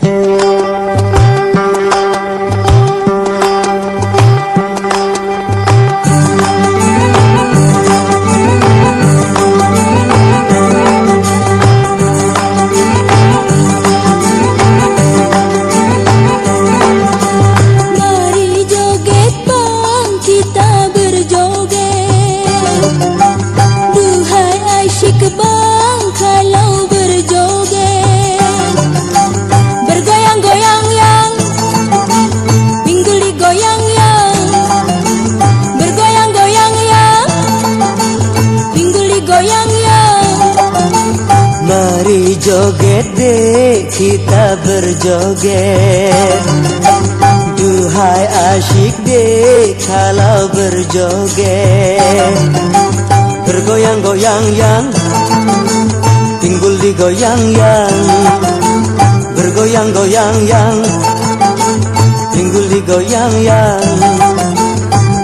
Hmm. Digoyang yang Bergoyang-goyang yang Pinggul digoyang yang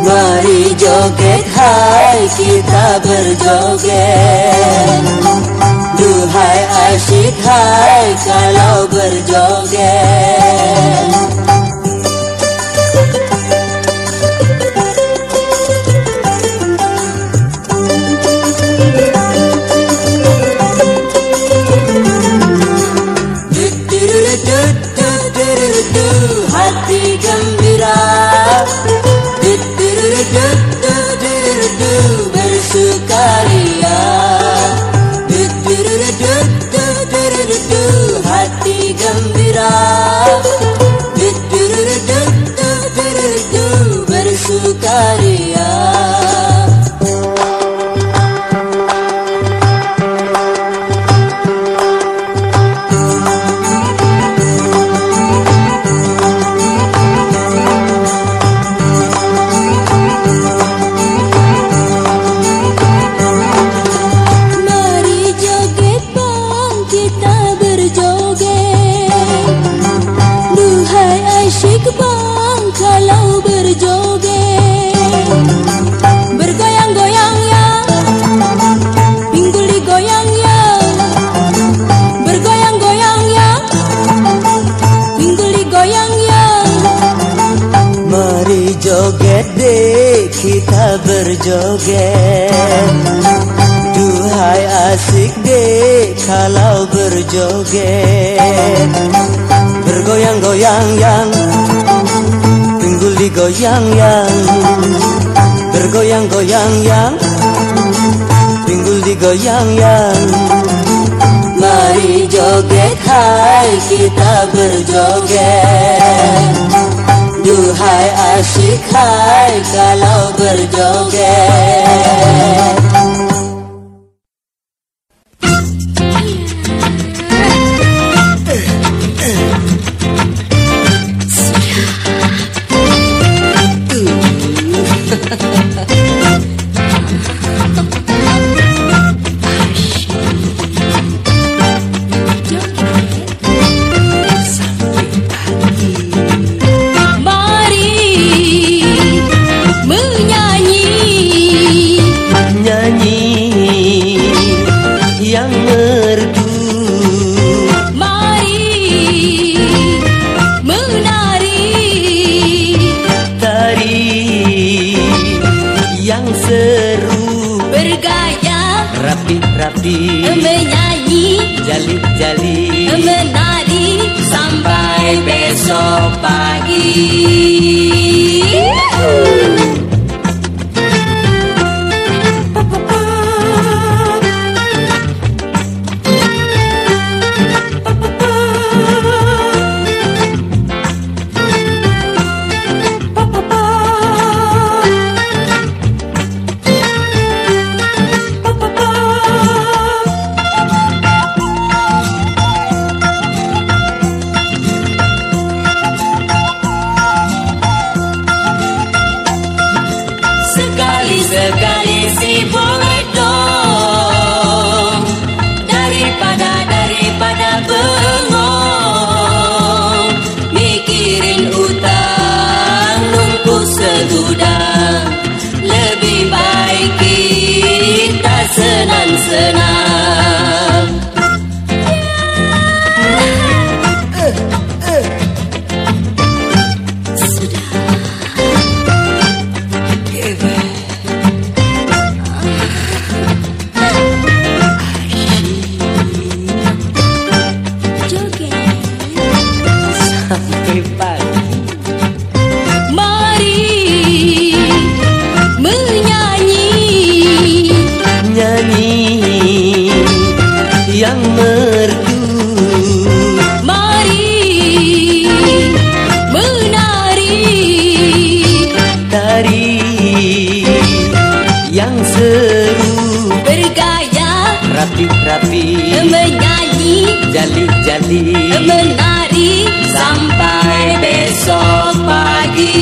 Mari joget hai kita berjoget. Duhai asyik hai kalau berjoget kita berjoget menyanyi jali-jali menari. Sampai besok pagi. rapi-rapi menyanyi Jali-jali Menari Sampai besok pagi.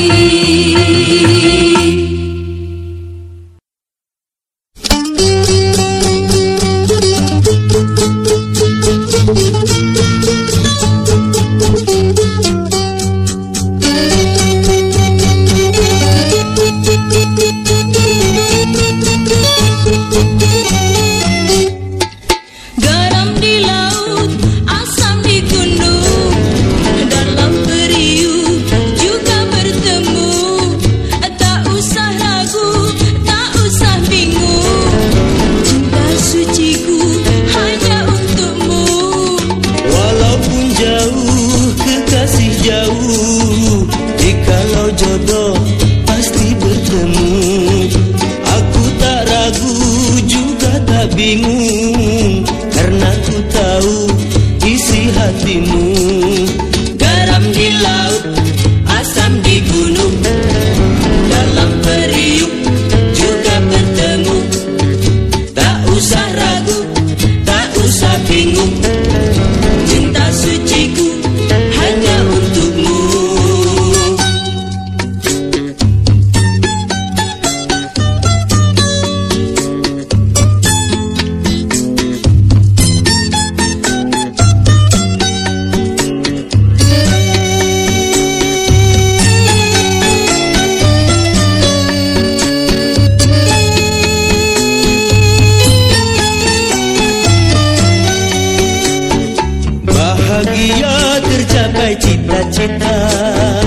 的。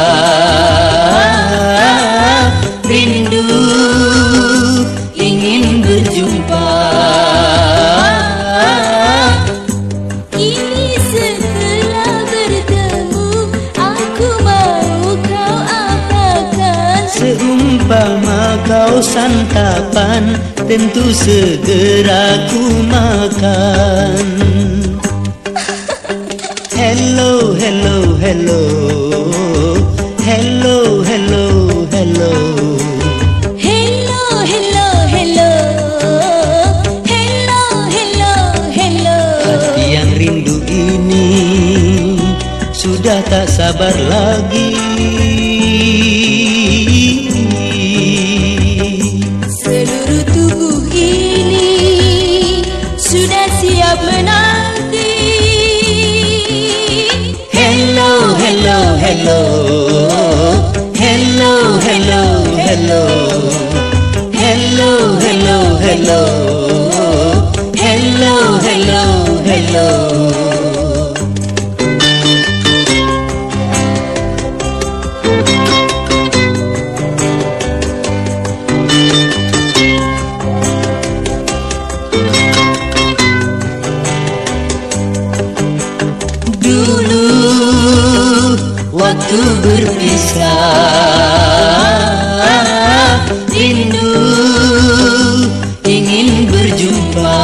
Tentu segera ku makan. Hello, hello, hello. Hello, hello, hello. Hello, hello, hello. Hello, hello, hello. Hati yang rindu ini Sudah tak sabar lagi Oh. Waktu berpisah. Rindu ingin berjumpa.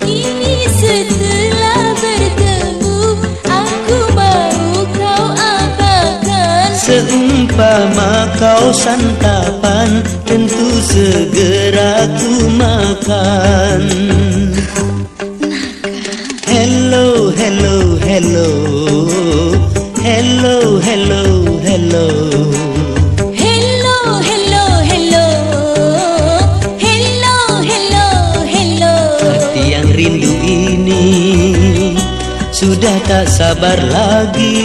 Kini setelah bertemu Aku Seumpama kau santapan. Tentu segera ku makan hello, hello Hello, hello, hello Hello, hello, hello Hello, hello, Hati yang rindu ini Sudah tak sabar lagi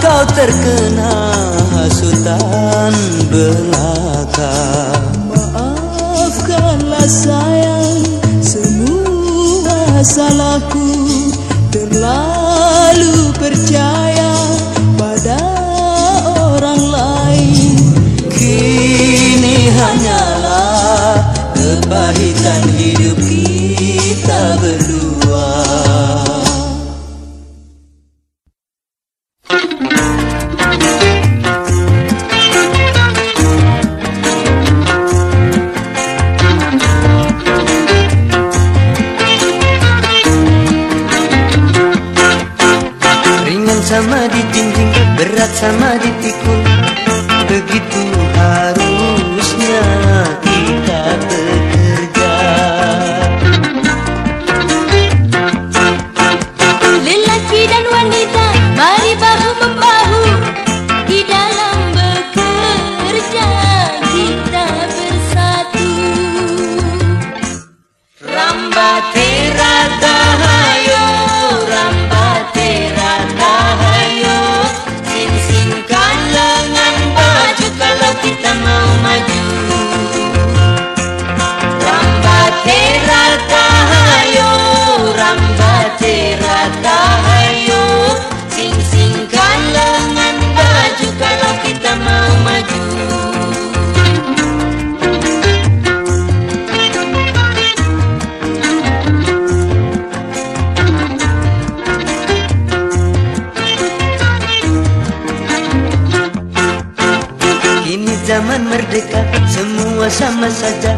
kau terkena hasutan belaka. Maafkanlah sayang semua salahku Terlalu percaya zaman merdeka semua sama saja.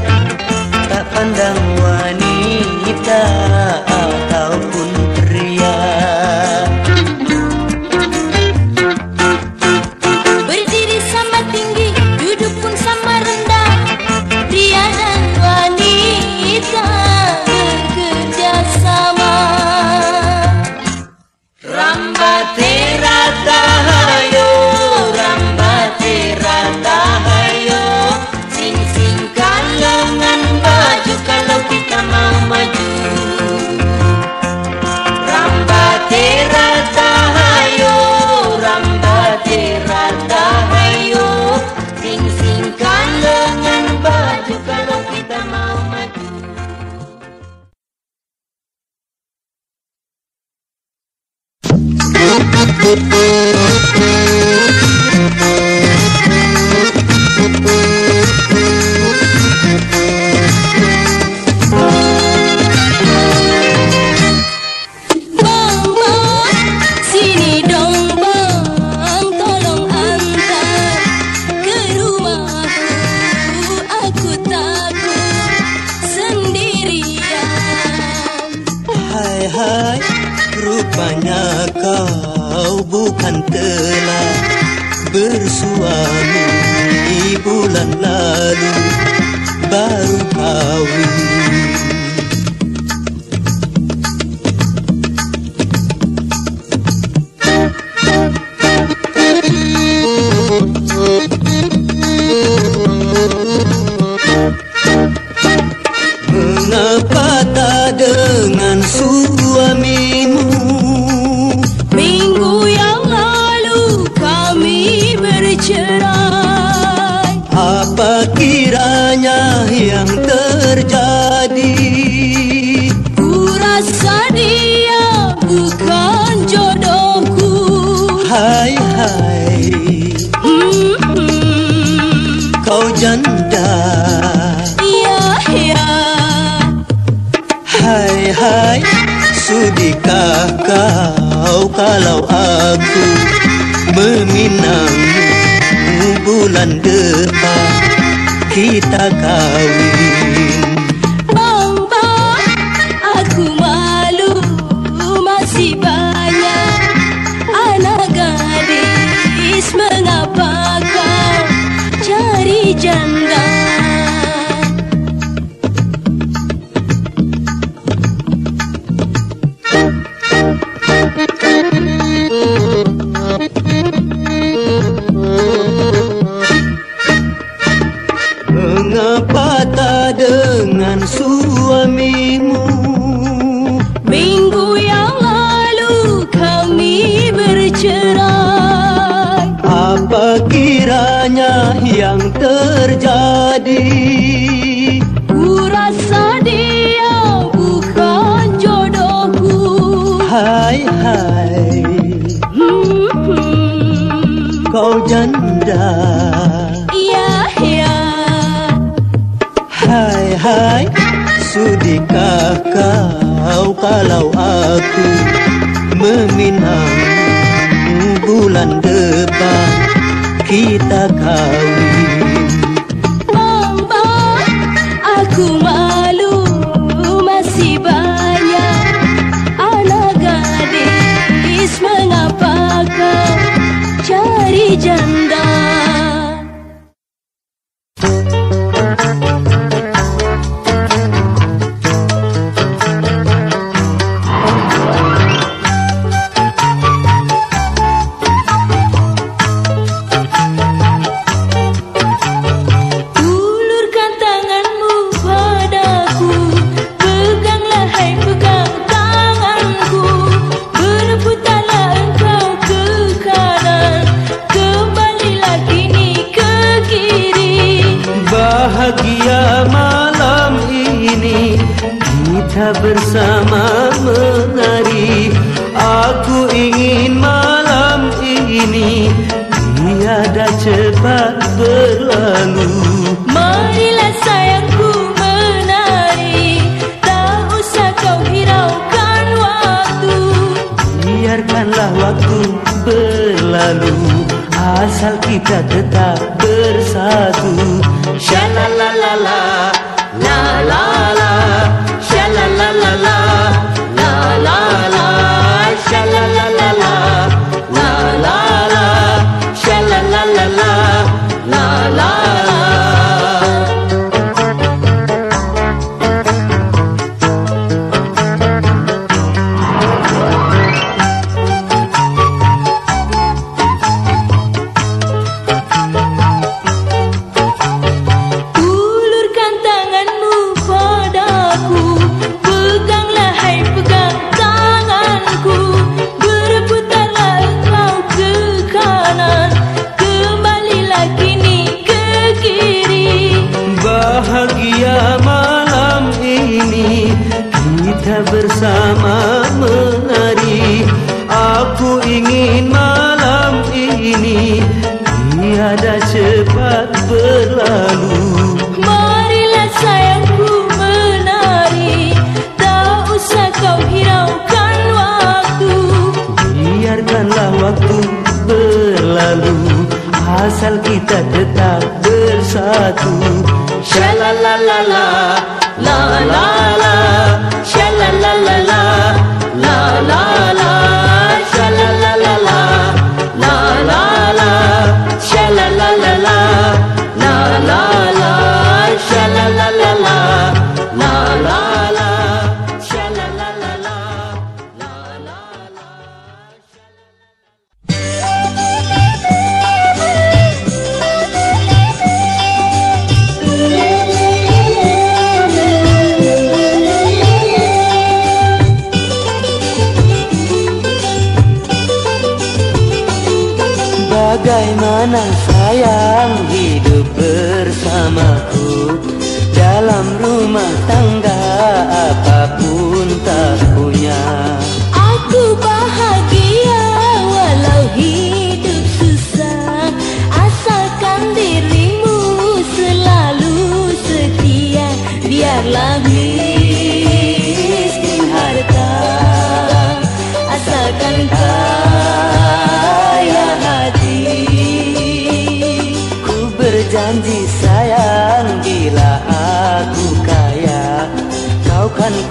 Tak pandang wanita. Kenapa tak dengan suamimu? Minggu yang lalu kami bercerai. Apa kiranya yang terjadi? Kurasa dia bukan jodohku. Hai hai. -hmm. hmm. Kau janda. Wahai sudikah kau kalau aku meminangmu bulan depan? Kita kawin. Depan Kita kawin Oh. तू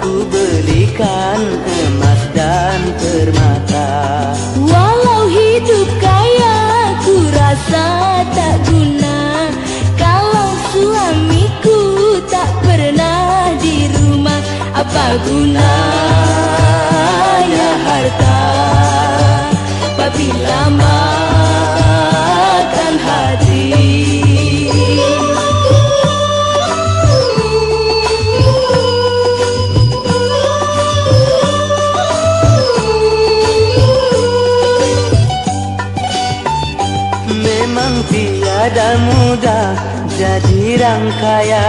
Ku belikan emas dan permata. Walau hidup kaya Ku rasa tak guna. Kalau suamiku tak pernah di rumah Apa gunanya harta? Apabila makan hati kaya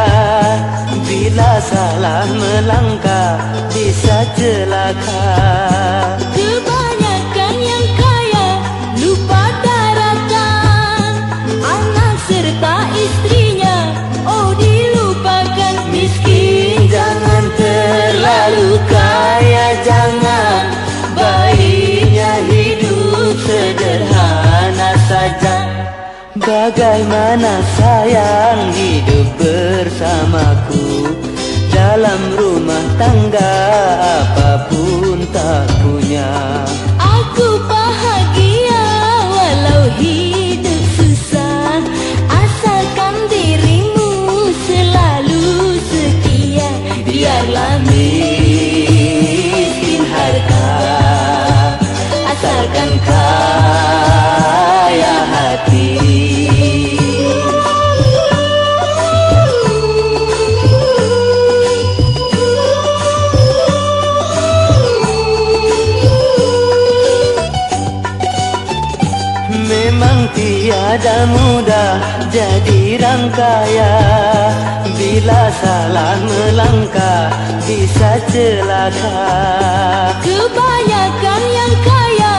Bila salah melangkah bisa celaka Bagaimana sayang hidup bersamaku? Dalam rumah tangga apa pun tak punya Tiada mudah jadi rangkaya. Bila salah melangkah bisa celaka. Kebanyakan yang kaya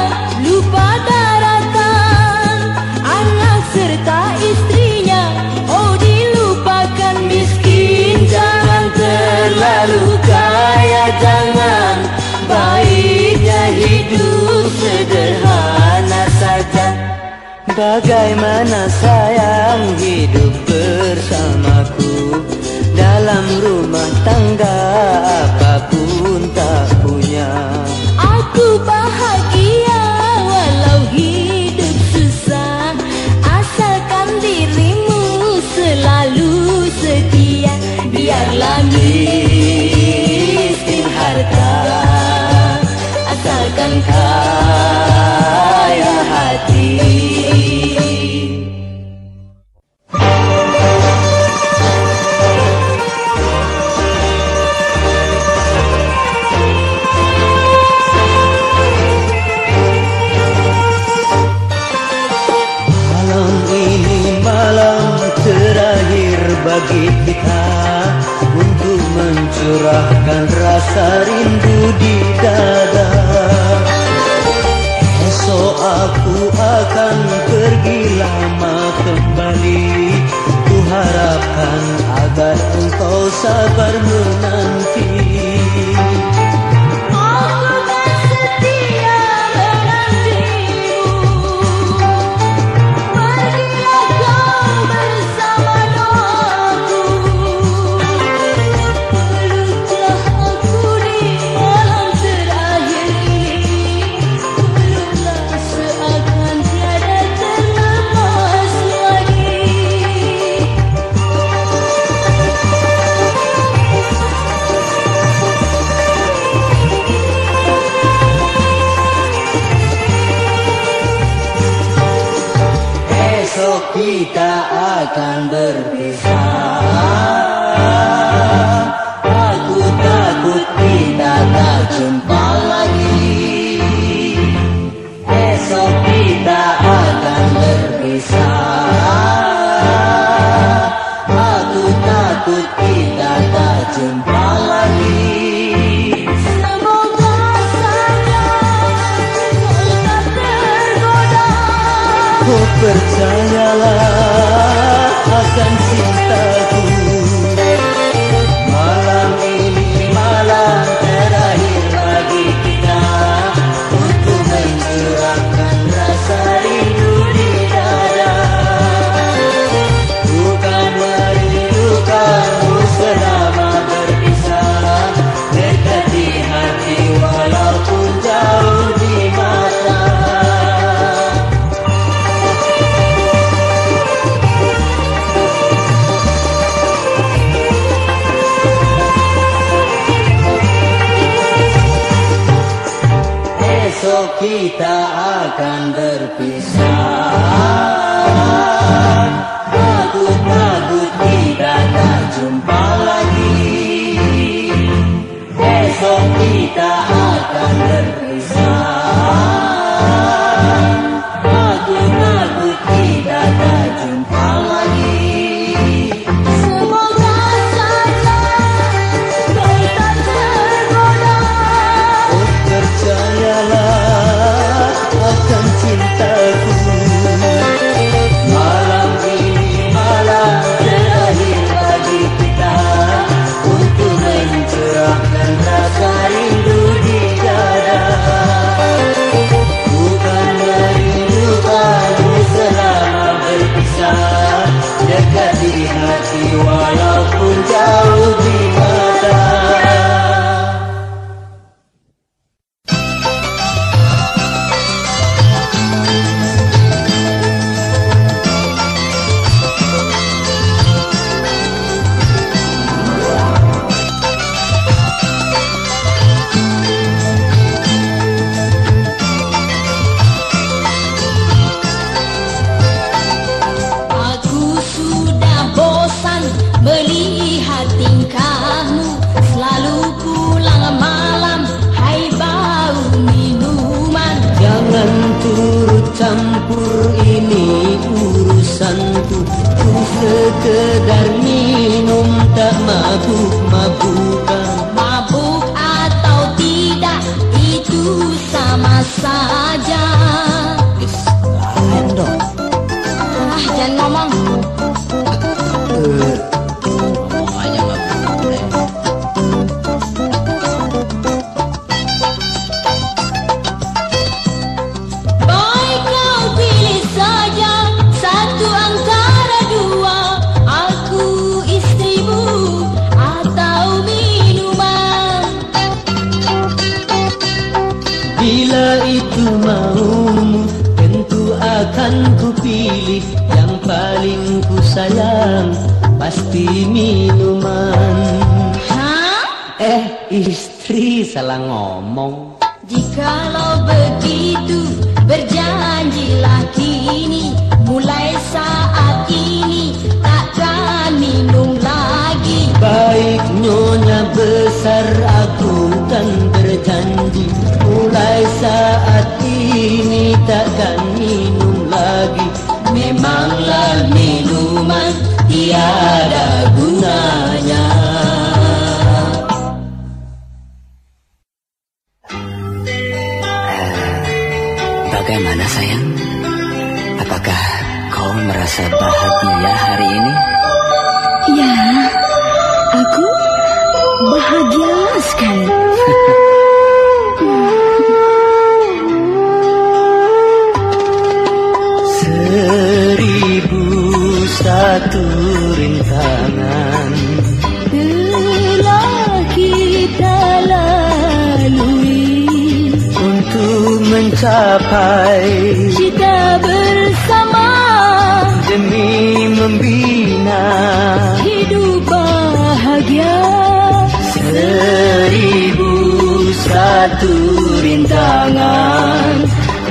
lupa daratan. Anak serta istrinya oh dilupakan Miskin. Jangan terlalu kaya Jangan. Baiknya hidup saja Bagaimana sayang hidup bersamaku? Dalam rumah tangga apa pun tak punya. Aku bahagia walau hidup susah. Asalkan dirimu selalu setia. Biarlah miskin harta. Asalkan kaya mencurahkan rasa rindu di dada. Esok aku akan pergi lama kembali. Ku harapkan agar engkau sabar menanti. kita akan berpisah salah ngomong. Jikalau begitu berjanjilah kini. Mulai saat ini takkan minum lagi. Baik nyonya besar aku kan berjanji. Mulai saat wahai Kita bersama Demi membina Hidup bahagia. Seribu satu rintangan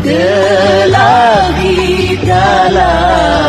Telah kita lalui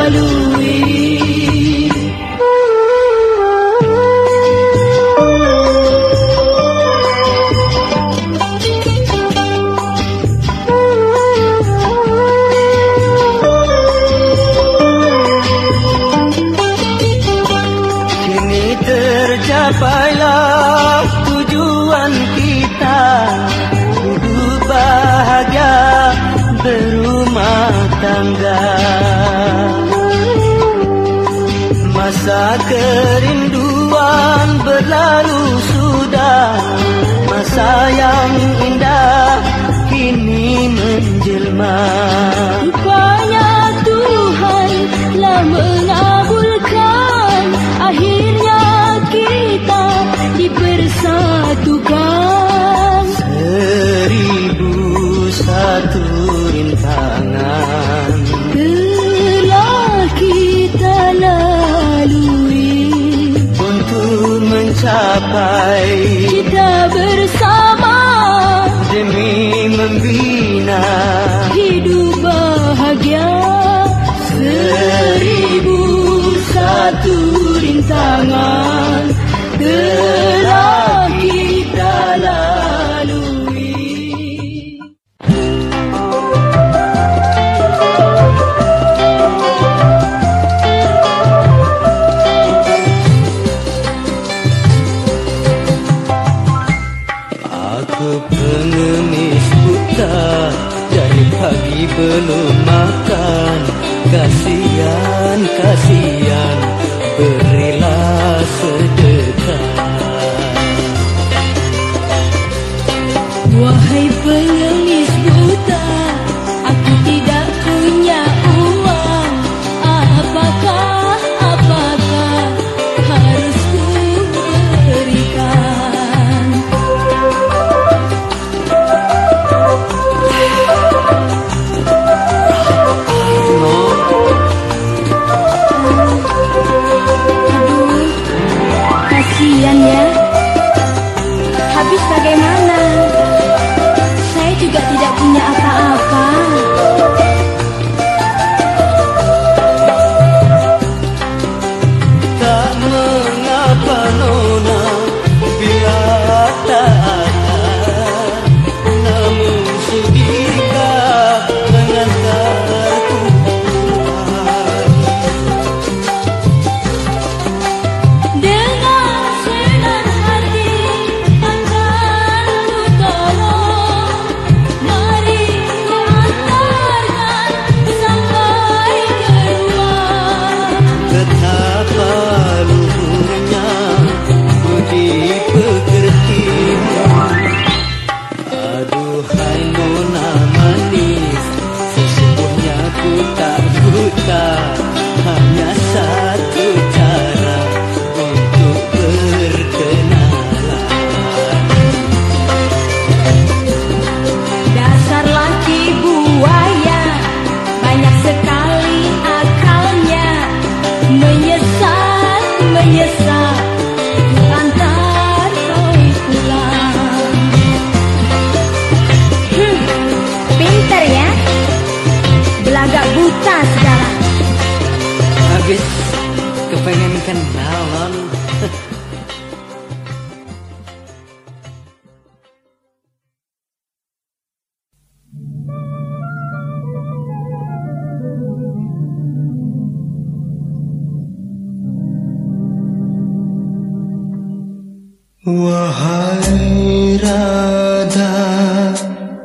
Wahai Radha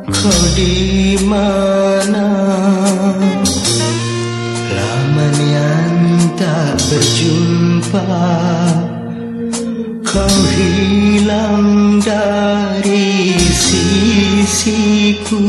Kau di mana? Laman yang tak berjumpa Kau hilang dari sisiku.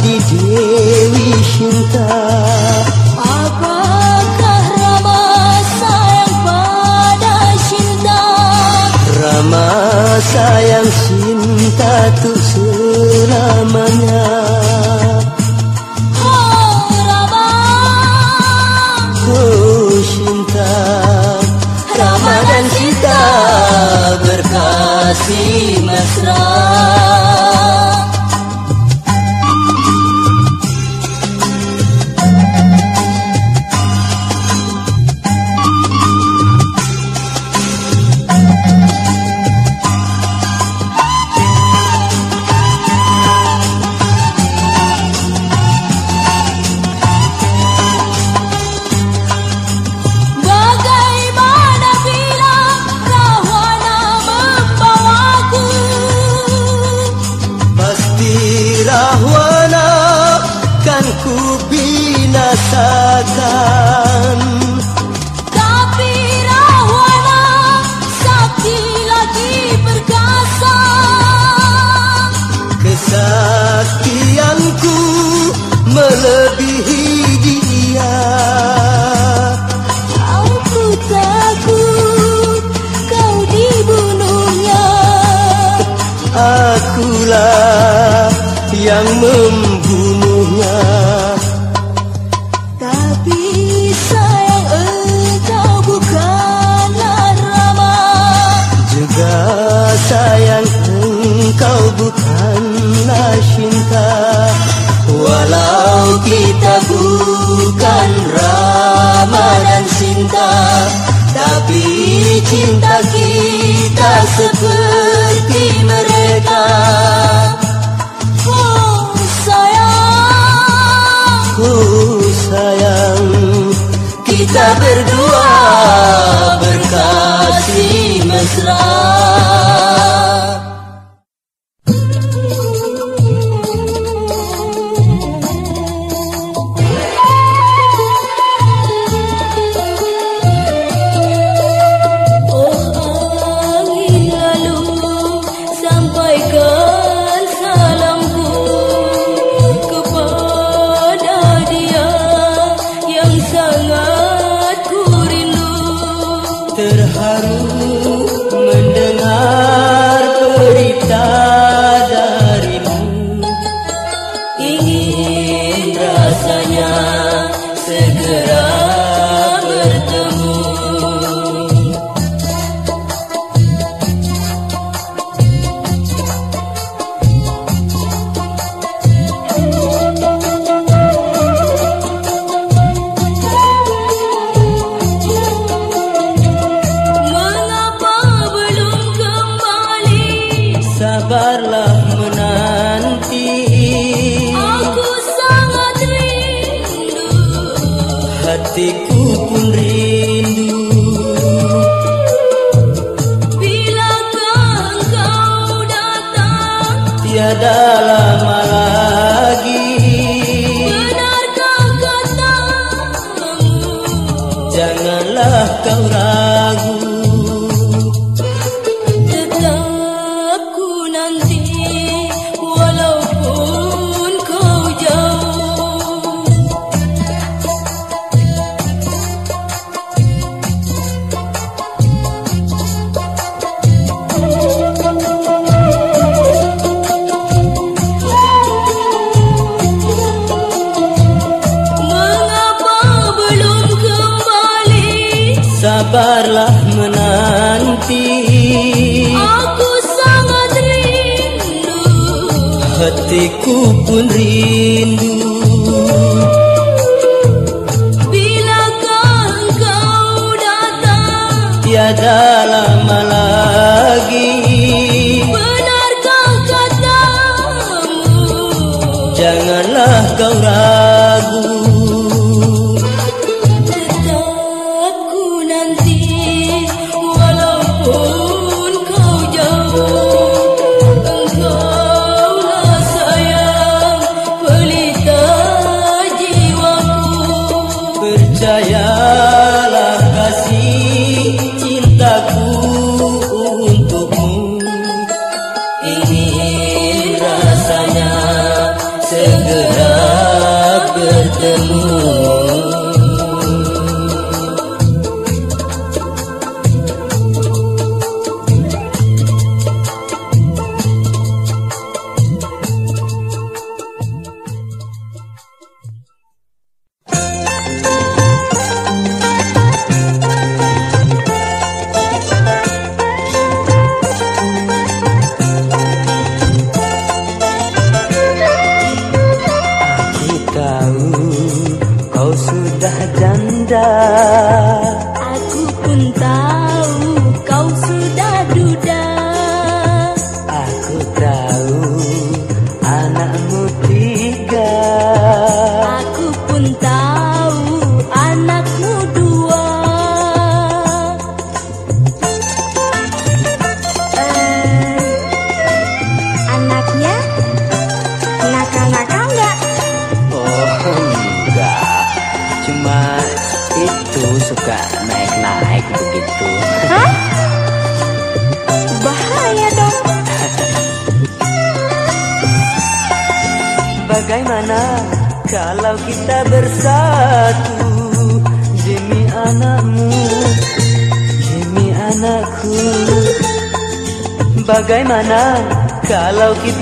di Dewi Cinta Apakah Rama sayang pada Cinta Rama sayang Cinta tuh cinta kita seperti mereka. Oh sayang. Oh sayang. Kita berdua berkasih mesra.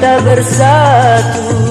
Kita bersatu